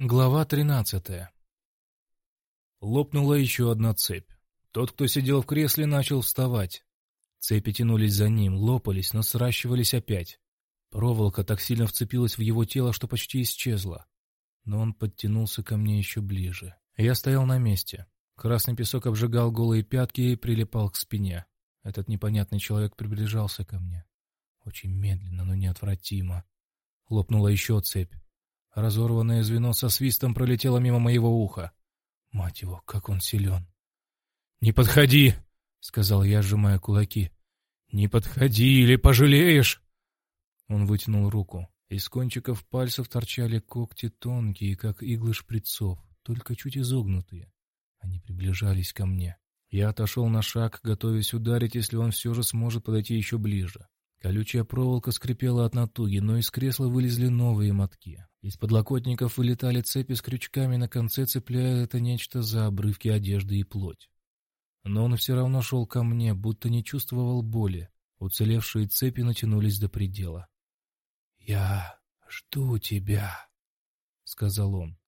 Глава тринадцатая. Лопнула еще одна цепь. Тот, кто сидел в кресле, начал вставать. Цепи тянулись за ним, лопались, но сращивались опять. Проволока так сильно вцепилась в его тело, что почти исчезла. Но он подтянулся ко мне еще ближе. Я стоял на месте. Красный песок обжигал голые пятки и прилипал к спине. Этот непонятный человек приближался ко мне. Очень медленно, но неотвратимо. Лопнула еще цепь. Разорванное звено со свистом пролетело мимо моего уха. Мать его, как он силен! «Не подходи!» — сказал я, сжимая кулаки. «Не подходи, или пожалеешь!» Он вытянул руку. Из кончиков пальцев торчали когти тонкие, как иглы шприцов, только чуть изогнутые. Они приближались ко мне. Я отошел на шаг, готовясь ударить, если он все же сможет подойти еще ближе. Колючая проволока скрипела от натуги, но из кресла вылезли новые мотки. Из подлокотников вылетали цепи с крючками на конце, цепляя это нечто за обрывки одежды и плоть. Но он все равно шел ко мне, будто не чувствовал боли. Уцелевшие цепи натянулись до предела. «Я жду тебя», — сказал он.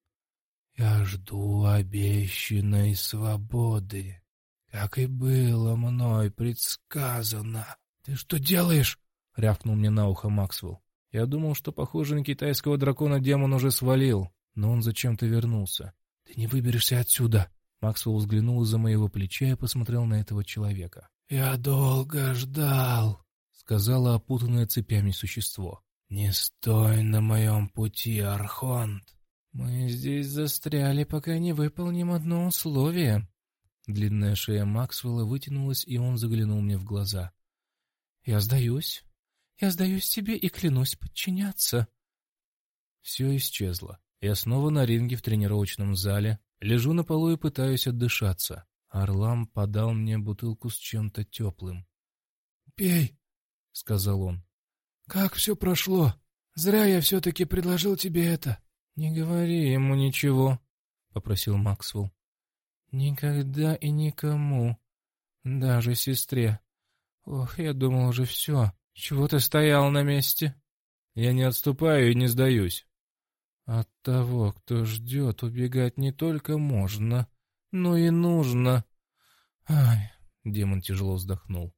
«Я жду обещанной свободы, как и было мной предсказано». «Ты что делаешь?» — рявкнул мне на ухо Максвелл. Я думал, что, похоже, на китайского дракона демон уже свалил, но он зачем-то вернулся. «Ты не выберешься отсюда!» Максвелл взглянул из-за моего плеча и посмотрел на этого человека. «Я долго ждал», — сказала опутанное цепями существо. «Не стой на моем пути, Архонт!» «Мы здесь застряли, пока не выполним одно условие». Длинная шея Максвелла вытянулась, и он заглянул мне в глаза. «Я сдаюсь. Я сдаюсь тебе и клянусь подчиняться». Все исчезло. Я снова на ринге в тренировочном зале, лежу на полу и пытаюсь отдышаться. Орлам подал мне бутылку с чем-то теплым. «Пей», — сказал он. «Как все прошло? Зря я все-таки предложил тебе это». «Не говори ему ничего», — попросил Максвелл. «Никогда и никому, даже сестре. Ох, я думал уже все. Чего ты стоял на месте? Я не отступаю и не сдаюсь. От того, кто ждет, убегать не только можно, но и нужно. Ай, демон тяжело вздохнул.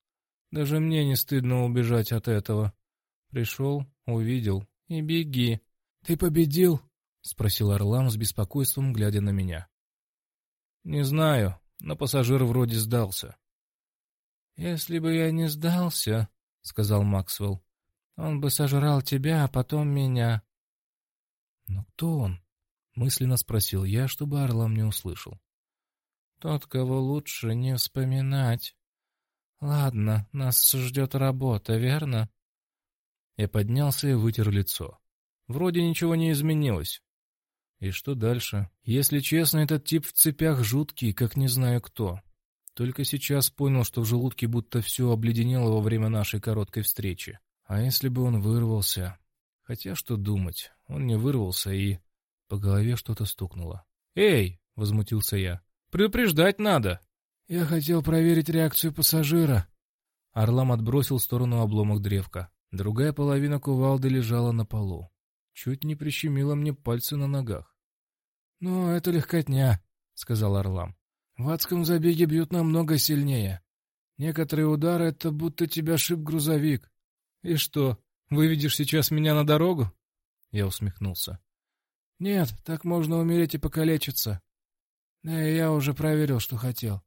Даже мне не стыдно убежать от этого. Пришел, увидел и беги. Ты победил? Спросил Орлам с беспокойством, глядя на меня. Не знаю, но пассажир вроде сдался. «Если бы я не сдался, — сказал Максвелл, — он бы сожрал тебя, а потом меня». «Но кто он?» — мысленно спросил я, чтобы Орлам не услышал. «Тот, кого лучше не вспоминать. Ладно, нас ждет работа, верно?» Я поднялся и вытер лицо. Вроде ничего не изменилось. И что дальше? Если честно, этот тип в цепях жуткий, как не знаю кто. Только сейчас понял, что в желудке будто все обледенело во время нашей короткой встречи. А если бы он вырвался? Хотя что думать, он не вырвался и... По голове что-то стукнуло. «Эй!» — возмутился я. «Предупреждать надо!» «Я хотел проверить реакцию пассажира». Орлам отбросил в сторону обломок древка. Другая половина кувалды лежала на полу. Чуть не прищемило мне пальцы на ногах. «Ну, это легкотня», — сказал Орлам. В адском забеге бьют намного сильнее. Некоторые удары — это будто тебя шиб грузовик. И что, выведешь сейчас меня на дорогу? Я усмехнулся. Нет, так можно умереть и покалечиться. Да и я уже проверил, что хотел.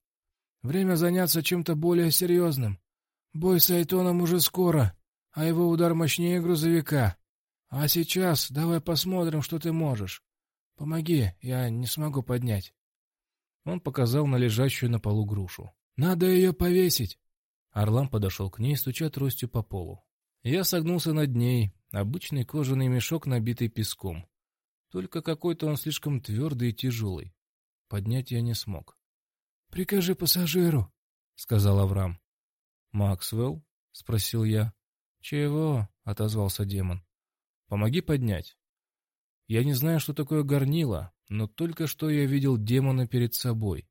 Время заняться чем-то более серьезным. Бой с Айтоном уже скоро, а его удар мощнее грузовика. А сейчас давай посмотрим, что ты можешь. Помоги, я не смогу поднять. Он показал на лежащую на полу грушу. «Надо ее повесить!» Орлам подошел к ней, стуча тростью по полу. Я согнулся над ней, обычный кожаный мешок, набитый песком. Только какой-то он слишком твердый и тяжелый. Поднять я не смог. «Прикажи пассажиру», — сказал Авраам. «Максвелл?» — спросил я. «Чего?» — отозвался демон. «Помоги поднять». Я не знаю, что такое горнило, но только что я видел демона перед собой.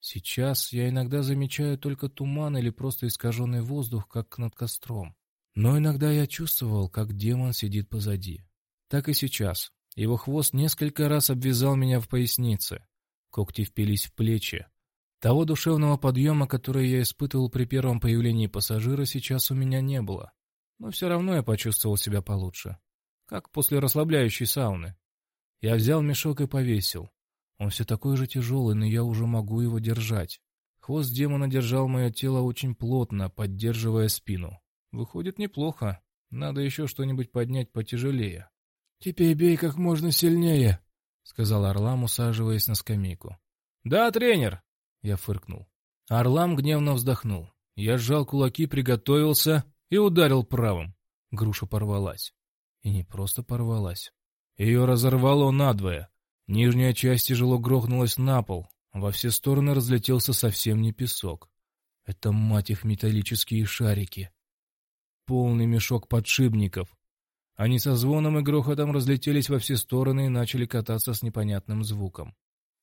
Сейчас я иногда замечаю только туман или просто искаженный воздух, как над костром. Но иногда я чувствовал, как демон сидит позади. Так и сейчас. Его хвост несколько раз обвязал меня в пояснице. Когти впились в плечи. Того душевного подъема, который я испытывал при первом появлении пассажира, сейчас у меня не было. Но все равно я почувствовал себя получше. Как после расслабляющей сауны. Я взял мешок и повесил. Он все такой же тяжелый, но я уже могу его держать. Хвост демона держал мое тело очень плотно, поддерживая спину. Выходит, неплохо. Надо еще что-нибудь поднять потяжелее. «Теперь бей как можно сильнее», — сказал Орлам, усаживаясь на скамейку. «Да, тренер!» — я фыркнул. Орлам гневно вздохнул. Я сжал кулаки, приготовился и ударил правым. Груша порвалась. И не просто порвалась. Ее разорвало надвое. Нижняя часть тяжело грохнулась на пол. Во все стороны разлетелся совсем не песок. Это, мать их, металлические шарики. Полный мешок подшипников. Они со звоном и грохотом разлетелись во все стороны и начали кататься с непонятным звуком.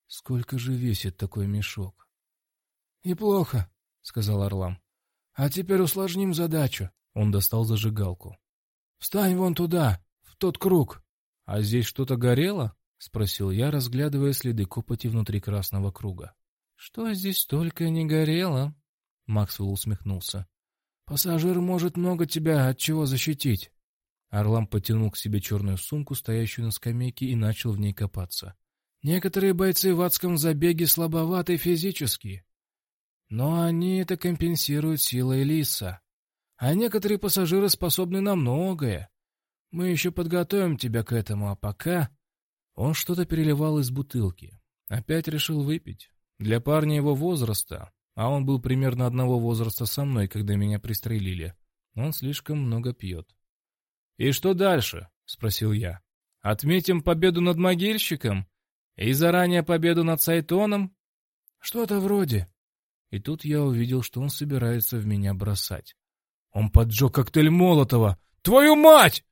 Сколько же весит такой мешок? — Неплохо, — сказал Орлам. — А теперь усложним задачу. Он достал зажигалку. — Встань вон туда, в тот круг. — А здесь что-то горело? — спросил я, разглядывая следы копоти внутри красного круга. — Что здесь только не горело? — Максвелл усмехнулся. — Пассажир может много тебя от чего защитить. Орлам потянул к себе черную сумку, стоящую на скамейке, и начал в ней копаться. Некоторые бойцы в адском забеге слабоваты физически, но они это компенсируют силой лиса. А некоторые пассажиры способны на многое. Мы еще подготовим тебя к этому, а пока... Он что-то переливал из бутылки. Опять решил выпить. Для парня его возраста, а он был примерно одного возраста со мной, когда меня пристрелили, он слишком много пьет. «И что дальше?» — спросил я. «Отметим победу над могильщиком? И заранее победу над Сайтоном?» «Что-то вроде». И тут я увидел, что он собирается в меня бросать. Он поджег коктейль Молотова. «Твою мать!»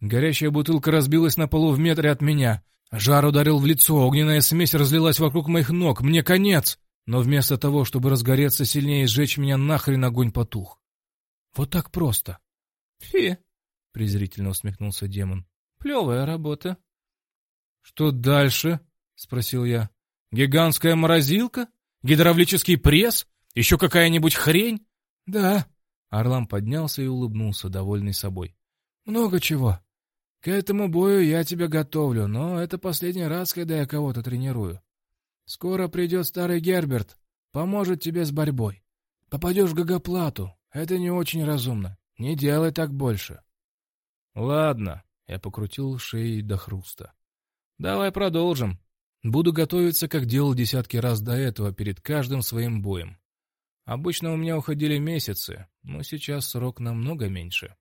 Горящая бутылка разбилась на полу в метре от меня. Жар ударил в лицо, огненная смесь разлилась вокруг моих ног. Мне конец! Но вместо того, чтобы разгореться сильнее и сжечь меня, нахрен огонь потух. Вот так просто. «Фи!» — презрительно усмехнулся демон. «Плевая работа». «Что дальше?» — спросил я. «Гигантская морозилка? Гидравлический пресс? Еще какая-нибудь хрень?» «Да». Орлам поднялся и улыбнулся, довольный собой. «Много чего. К этому бою я тебя готовлю, но это последний раз, когда я кого-то тренирую. Скоро придет старый Герберт, поможет тебе с борьбой. Попадешь в гагоплату. Это не очень разумно. Не делай так больше. Ладно, я покрутил шеей до хруста. Давай продолжим. Буду готовиться, как делал десятки раз до этого, перед каждым своим боем. Обычно у меня уходили месяцы, но сейчас срок намного меньше.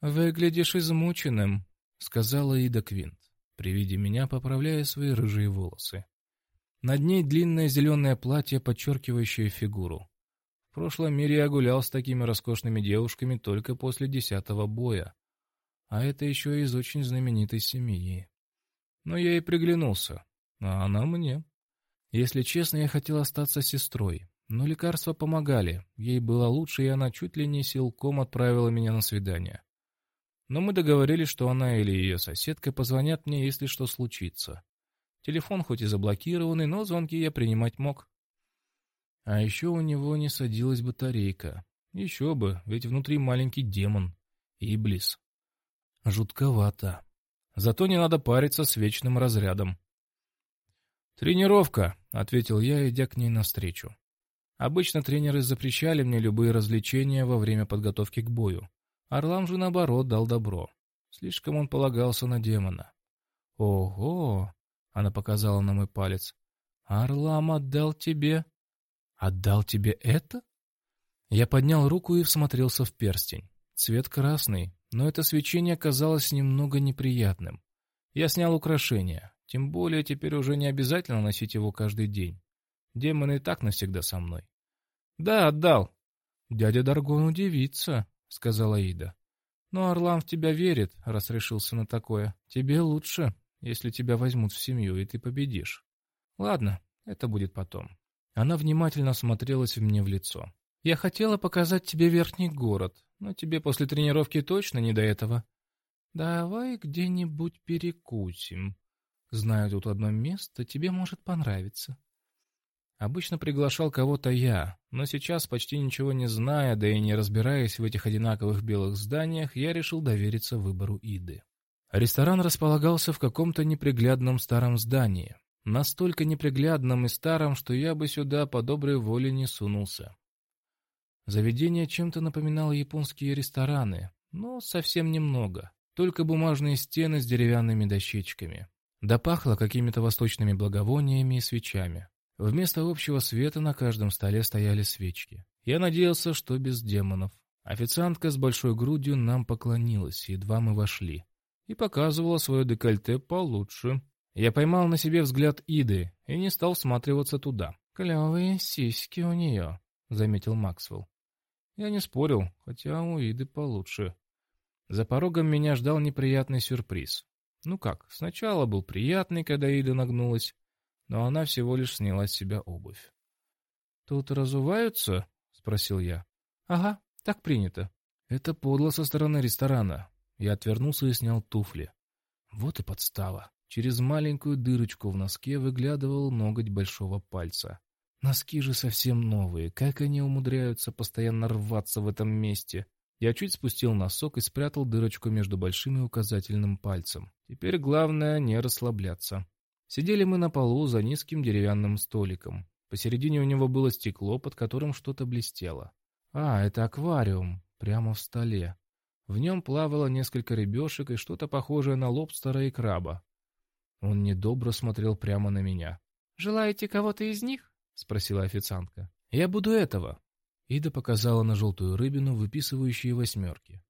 «Выглядишь измученным», — сказала Ида Квинт, при виде меня поправляя свои рыжие волосы. Над ней длинное зеленое платье, подчеркивающее фигуру. В прошлом мире я гулял с такими роскошными девушками только после десятого боя. А это еще из очень знаменитой семьи. Но я ей приглянулся, а она мне. Если честно, я хотел остаться сестрой, но лекарства помогали, ей было лучше, и она чуть ли не силком отправила меня на свидание. Но мы договорились, что она или ее соседка позвонят мне, если что случится. Телефон хоть и заблокированный, но звонки я принимать мог. А еще у него не садилась батарейка. Еще бы, ведь внутри маленький демон. Иблис. Жутковато. Зато не надо париться с вечным разрядом. «Тренировка», — ответил я, идя к ней навстречу. Обычно тренеры запрещали мне любые развлечения во время подготовки к бою. Орлам же, наоборот, дал добро. Слишком он полагался на демона. «Ого!» — она показала на мой палец. «Орлам отдал тебе...» «Отдал тебе это?» Я поднял руку и всмотрелся в перстень. Цвет красный, но это свечение казалось немного неприятным. Я снял украшение, тем более теперь уже не обязательно носить его каждый день. Демон и так навсегда со мной. «Да, отдал». «Дядя Даргон удивится», — сказала Ида. «Но Орлам в тебя верит, раз решился на такое. Тебе лучше, если тебя возьмут в семью, и ты победишь. Ладно, это будет потом». Она внимательно смотрелась мне в лицо. «Я хотела показать тебе верхний город, но тебе после тренировки точно не до этого. «Давай где-нибудь перекусим. Знаю тут одно место, тебе может понравиться». Обычно приглашал кого-то я, но сейчас, почти ничего не зная, да и не разбираясь в этих одинаковых белых зданиях, я решил довериться выбору Иды. Ресторан располагался в каком-то неприглядном старом здании. Настолько неприглядном и старом, что я бы сюда по доброй воле не сунулся. Заведение чем-то напоминало японские рестораны, но совсем немного. Только бумажные стены с деревянными дощечками. Да пахло какими-то восточными благовониями и свечами. Вместо общего света на каждом столе стояли свечки. Я надеялся, что без демонов. Официантка с большой грудью нам поклонилась, едва мы вошли. И показывала свое декольте получше. Я поймал на себе взгляд Иды и не стал всматриваться туда. «Клевые сиськи у нее», — заметил Максвелл. Я не спорил, хотя у Иды получше. За порогом меня ждал неприятный сюрприз. Ну как, сначала был приятный, когда Ида нагнулась, но она всего лишь сняла с себя обувь. «Тут разуваются?» — спросил я. «Ага, так принято». Это подло со стороны ресторана. Я отвернулся и снял туфли. Вот и подстава. Через маленькую дырочку в носке выглядывал ноготь большого пальца. Носки же совсем новые. Как они умудряются постоянно рваться в этом месте? Я чуть спустил носок и спрятал дырочку между большим и указательным пальцем. Теперь главное не расслабляться. Сидели мы на полу за низким деревянным столиком. Посередине у него было стекло, под которым что-то блестело. А, это аквариум, прямо в столе. В нем плавало несколько рыбешек и что-то похожее на лобстера и краба. Он недобро смотрел прямо на меня. «Желаете кого-то из них?» — спросила официантка. «Я буду этого». Ида показала на желтую рыбину, выписывающие восьмерки.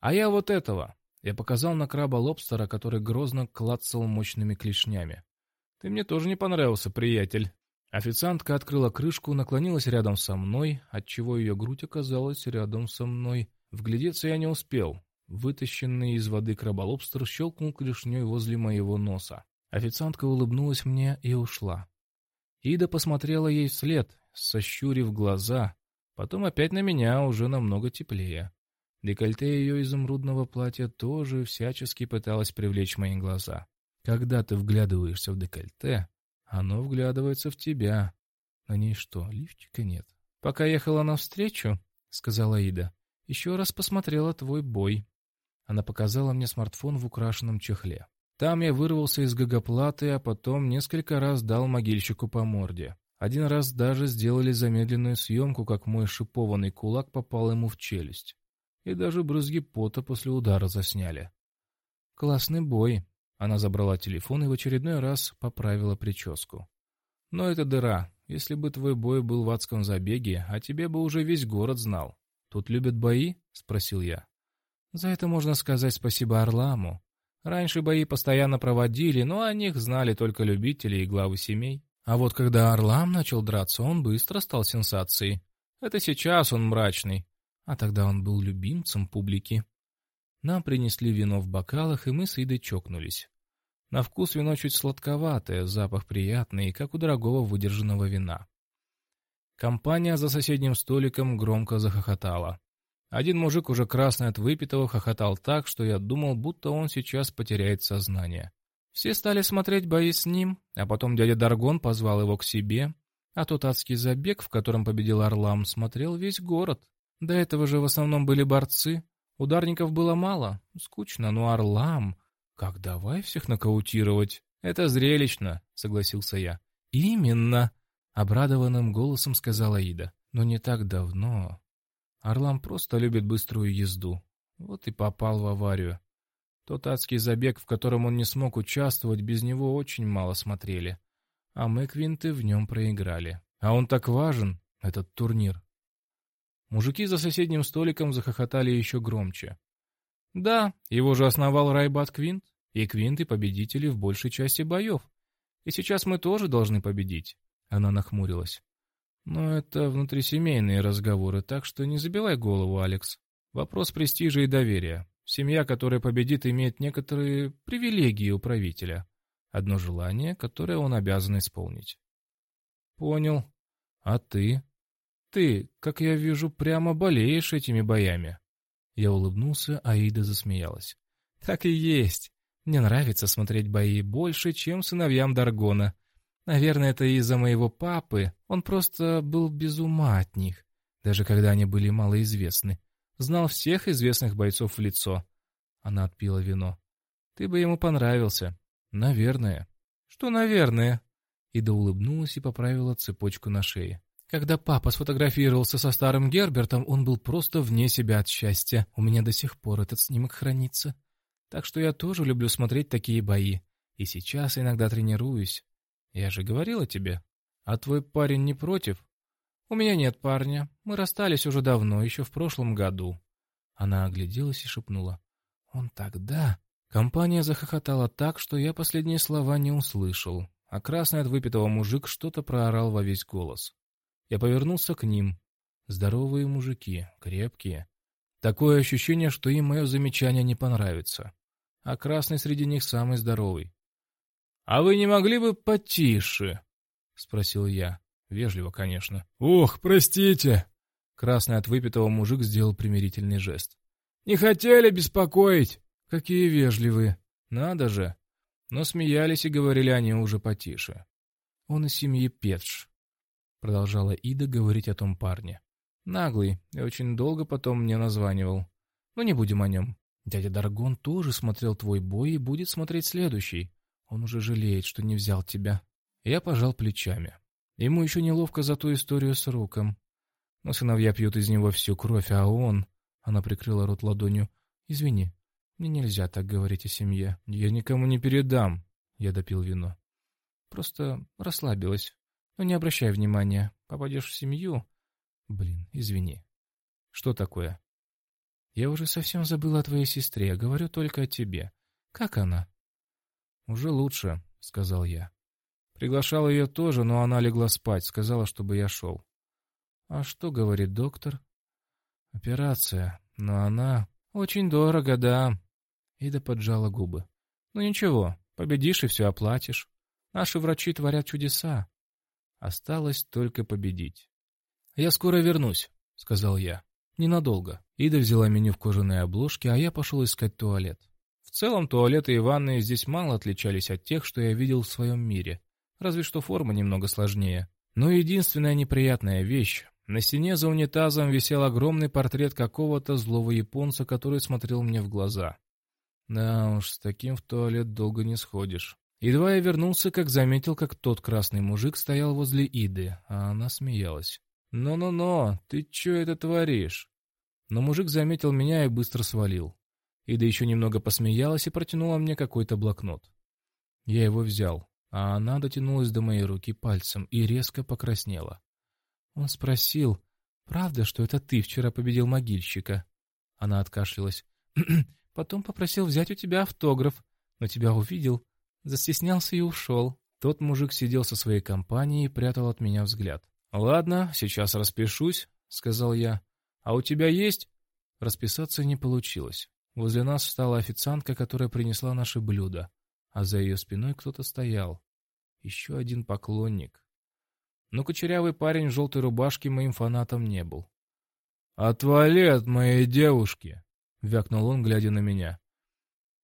«А я вот этого». Я показал на краба лобстера, который грозно клацал мощными клешнями. «Ты мне тоже не понравился, приятель». Официантка открыла крышку, наклонилась рядом со мной, отчего ее грудь оказалась рядом со мной. Вглядеться я не успел. Вытащенный из воды краболобстер щелкнул клешней возле моего носа. Официантка улыбнулась мне и ушла. Ида посмотрела ей вслед, сощурив глаза, потом опять на меня уже намного теплее. Декольте ее изумрудного платья тоже всячески пыталась привлечь мои глаза. Когда ты вглядываешься в декольте, оно вглядывается в тебя. На ней что, лифчика нет? Пока ехала навстречу, — сказала Ида, — еще раз посмотрела твой бой. Она показала мне смартфон в украшенном чехле. Там я вырвался из гагоплаты, а потом несколько раз дал могильщику по морде. Один раз даже сделали замедленную съемку, как мой шипованный кулак попал ему в челюсть и даже брызги пота после удара засняли. «Классный бой!» Она забрала телефон и в очередной раз поправила прическу. «Но это дыра. Если бы твой бой был в адском забеге, а тебе бы уже весь город знал. Тут любят бои?» — спросил я. «За это можно сказать спасибо Орламу. Раньше бои постоянно проводили, но о них знали только любители и главы семей. А вот когда Орлам начал драться, он быстро стал сенсацией. Это сейчас он мрачный, а тогда он был любимцем публики. Нам принесли вино в бокалах, и мы с Идой чокнулись. На вкус вино чуть сладковатое, запах приятный, как у дорогого выдержанного вина. Компания за соседним столиком громко захохотала. Один мужик, уже красный от выпитого, хохотал так, что я думал, будто он сейчас потеряет сознание. Все стали смотреть бои с ним, а потом дядя Даргон позвал его к себе, а тот адский забег, в котором победил Орлам, смотрел весь город. До этого же в основном были борцы. Ударников было мало. Скучно, но Орлам... Как давай всех нокаутировать? Это зрелищно, согласился я. Именно, обрадованным голосом сказала Ида. Но не так давно. Орлам просто любит быструю езду. Вот и попал в аварию. Тот адский забег, в котором он не смог участвовать, без него очень мало смотрели. А мы квинты в нем проиграли. А он так важен, этот турнир. Мужики за соседним столиком захохотали еще громче. Да, его же основал Райбат Квинт, и Квинты победители в большей части боев. И сейчас мы тоже должны победить. Она нахмурилась. Но это внутрисемейные разговоры, так что не забивай голову, Алекс. Вопрос престижа и доверия. Семья, которая победит, имеет некоторые привилегии у правителя. Одно желание, которое он обязан исполнить. Понял. А ты? Ты, как я вижу, прямо болеешь этими боями. Я улыбнулся, а Ида засмеялась. Так и есть. Мне нравится смотреть бои больше, чем сыновьям Даргона. Наверное, это из-за моего папы. Он просто был без ума от них, даже когда они были малоизвестны. Знал всех известных бойцов в лицо. Она отпила вино. Ты бы ему понравился. Наверное. Что наверное? Ида улыбнулась и поправила цепочку на шее. Когда папа сфотографировался со старым Гербертом, он был просто вне себя от счастья. У меня до сих пор этот снимок хранится. Так что я тоже люблю смотреть такие бои. И сейчас иногда тренируюсь. Я же говорила тебе. А твой парень не против? У меня нет парня. Мы расстались уже давно, еще в прошлом году. Она огляделась и шепнула. Он тогда... Компания захохотала так, что я последние слова не услышал, а красный от выпитого мужик что-то проорал во весь голос. Я повернулся к ним. Здоровые мужики, крепкие. Такое ощущение, что им мое замечание не понравится. А красный среди них самый здоровый. — А вы не могли бы потише? — спросил я. Вежливо, конечно. — Ох, простите! Красный от выпитого мужик сделал примирительный жест. — Не хотели беспокоить! Какие вежливые! Надо же! Но смеялись и говорили они уже потише. Он из семьи Петш. Продолжала Ида говорить о том парне. Наглый, и очень долго потом мне названивал. Но не будем о нем. Дядя Даргон тоже смотрел твой бой и будет смотреть следующий. Он уже жалеет, что не взял тебя. Я пожал плечами. Ему еще неловко за ту историю с Руком. Но сыновья пьют из него всю кровь, а он... Она прикрыла рот ладонью. «Извини, мне нельзя так говорить о семье. Я никому не передам». Я допил вино. Просто расслабилась. Но не обращай внимания. Попадешь в семью... Блин, извини. Что такое? Я уже совсем забыла о твоей сестре. Говорю только о тебе. Как она? Уже лучше, сказал я. Приглашал ее тоже, но она легла спать. Сказала, чтобы я шел. А что говорит доктор? Операция. Но она... Очень дорого, да. Ида поджала губы. Ну ничего, победишь и все оплатишь. Наши врачи творят чудеса. Осталось только победить. «Я скоро вернусь», — сказал я. «Ненадолго». Ида взяла меню в кожаной обложке, а я пошел искать туалет. В целом, туалеты и ванные здесь мало отличались от тех, что я видел в своем мире. Разве что форма немного сложнее. Но единственная неприятная вещь — на стене за унитазом висел огромный портрет какого-то злого японца, который смотрел мне в глаза. Да уж, с таким в туалет долго не сходишь. Едва я вернулся, как заметил, как тот красный мужик стоял возле Иды, а она смеялась. «Но-но-но, ты чё это творишь?» Но мужик заметил меня и быстро свалил. Ида еще немного посмеялась и протянула мне какой-то блокнот. Я его взял, а она дотянулась до моей руки пальцем и резко покраснела. Он спросил, «Правда, что это ты вчера победил могильщика?» Она откашлялась. «Потом попросил взять у тебя автограф, но тебя увидел, Застеснялся и ушел. Тот мужик сидел со своей компанией и прятал от меня взгляд. «Ладно, сейчас распишусь», — сказал я. «А у тебя есть?» Расписаться не получилось. Возле нас встала официантка, которая принесла наши блюда, а за ее спиной кто-то стоял. Еще один поклонник. Но кучерявый парень в желтой рубашке моим фанатом не был. «Отвали от моей девушки!» — вякнул он, глядя на меня.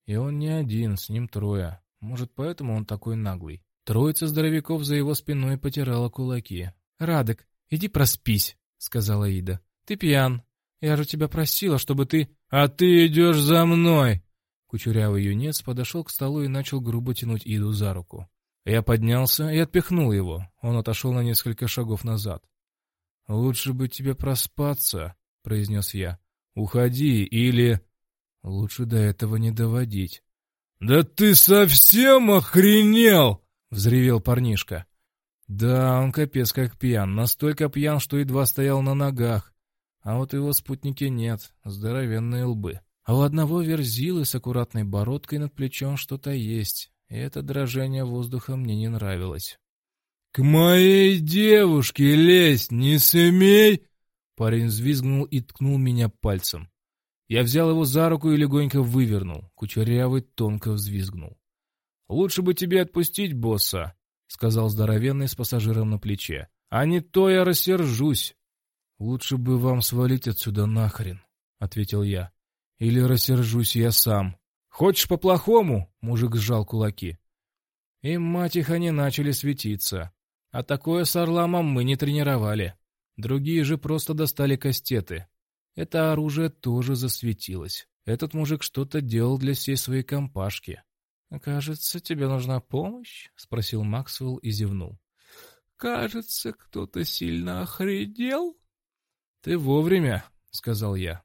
И он не один, с ним трое. Может, поэтому он такой наглый. Троица здоровяков за его спиной потирала кулаки. «Радок, иди проспись», — сказала Ида. «Ты пьян. Я же тебя просила, чтобы ты...» «А ты идешь за мной!» Кучерявый юнец подошел к столу и начал грубо тянуть Иду за руку. Я поднялся и отпихнул его. Он отошел на несколько шагов назад. «Лучше бы тебе проспаться», — произнес я. «Уходи или...» «Лучше до этого не доводить». «Да ты совсем охренел!» — взревел парнишка. Да, он капец как пьян, настолько пьян, что едва стоял на ногах. А вот его спутники нет, здоровенные лбы. А у одного верзилы с аккуратной бородкой над плечом что-то есть, и это дрожание воздуха мне не нравилось. «К моей девушке лезть не смей!» Парень взвизгнул и ткнул меня пальцем. Я взял его за руку и легонько вывернул. Кучерявый тонко взвизгнул. «Лучше бы тебе отпустить босса», — сказал здоровенный с пассажиром на плече. «А не то я рассержусь». «Лучше бы вам свалить отсюда нахрен», — ответил я. «Или рассержусь я сам. «Хочешь по-плохому?» — мужик сжал кулаки. И, мать их, они начали светиться. А такое с Орламом мы не тренировали. Другие же просто достали кастеты. Это оружие тоже засветилось. Этот мужик что-то делал для всей своей компашки. «Кажется, тебе нужна помощь?» — спросил Максвелл и зевнул. «Кажется, кто-то сильно охренел». «Ты вовремя», — сказал я.